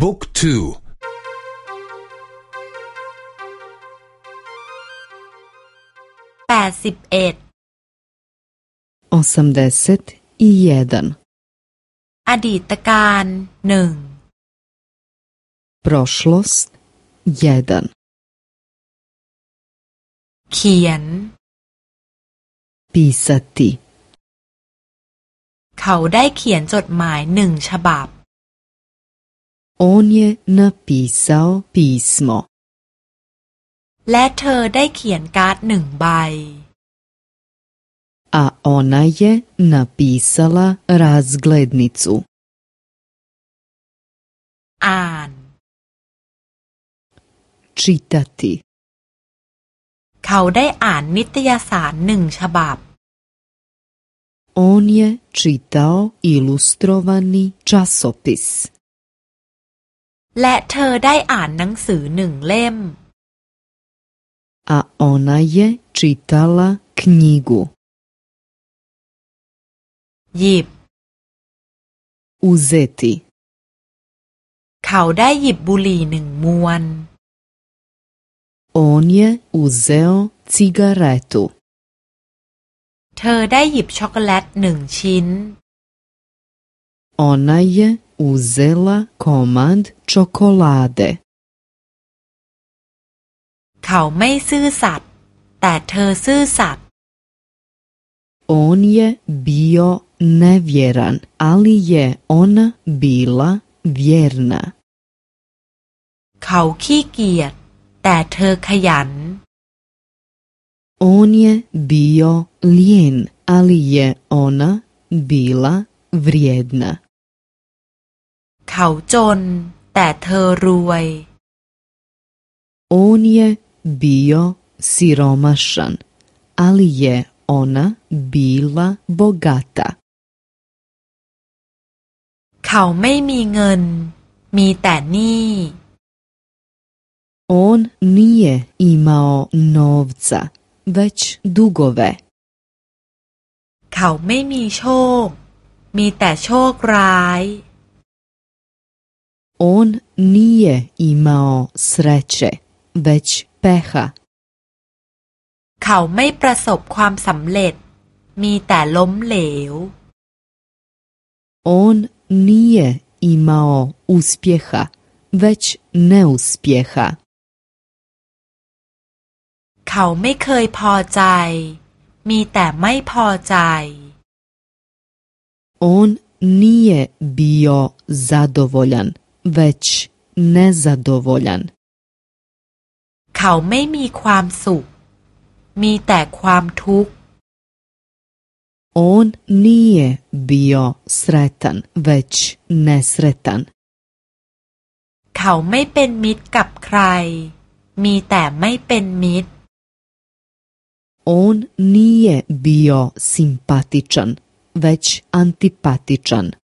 บุ๊กทู แปดสิบเอ็ดอสมเดสิอีเยดนอดีตการหนึ่งปร o ชล o ย t 1เขียน ปีสติ เขาได้เขียนจดหมายหนึ่งฉบับ On je napisao pismo. และเธอได้เขียนการ์ดหนึ่งใบ A ona je napisala razglednicu. อ่าน Čitati. เขาได้อ่านนิตยสารหนึ่งฉบับ On je čitao ilustrovani časopis. และเธอได้อ่านหนังสือหนึ่งเล่ม A ona je čitala knjigu. หยิบ uzeti. เขาได้หยิบบุหรี่หนึ่งมวน On je uzeo cigaretu. เธอได้หยิบช็อกโกแลตหนึ่งชิ้น Ona je uzela komad n čokolade. เขาไม่ซื่อสัตย์แต่เธอซื่อสัตย์ On je bio nevjeran, ali je ona bila vjerna. เขาขี้เกียจแต่เธอขยัน On je bio lijen, ali je ona bila vrijedna. เขาจนแต่เธอรวย On je bio siromašan, ali je ona bila bogata. เขาไม่มีเงินมีแต่นี่ On nije imao novca, već dugove. เขาไม่มีโชคมีแต่โชคร้าย on nije imao sreće, već peha. เขาไม่ประสบความสำเร็จ มีแต่ล้มเหลว On nije imao uspjeha, već neuspjeha. เขาไม่เคยพอใจ มีแต่ไม่พอใจ On nije bio zadovoljan, već nezadovoljan. เขาไม่มีความสุขมีแต่ความทุกข์ On nije bio sretan, već nesretan. เขาไม่เป็นมิตรกับใครมีแต่ไม่เป็นมิตร On nije bio simpatičan, već antipatičan.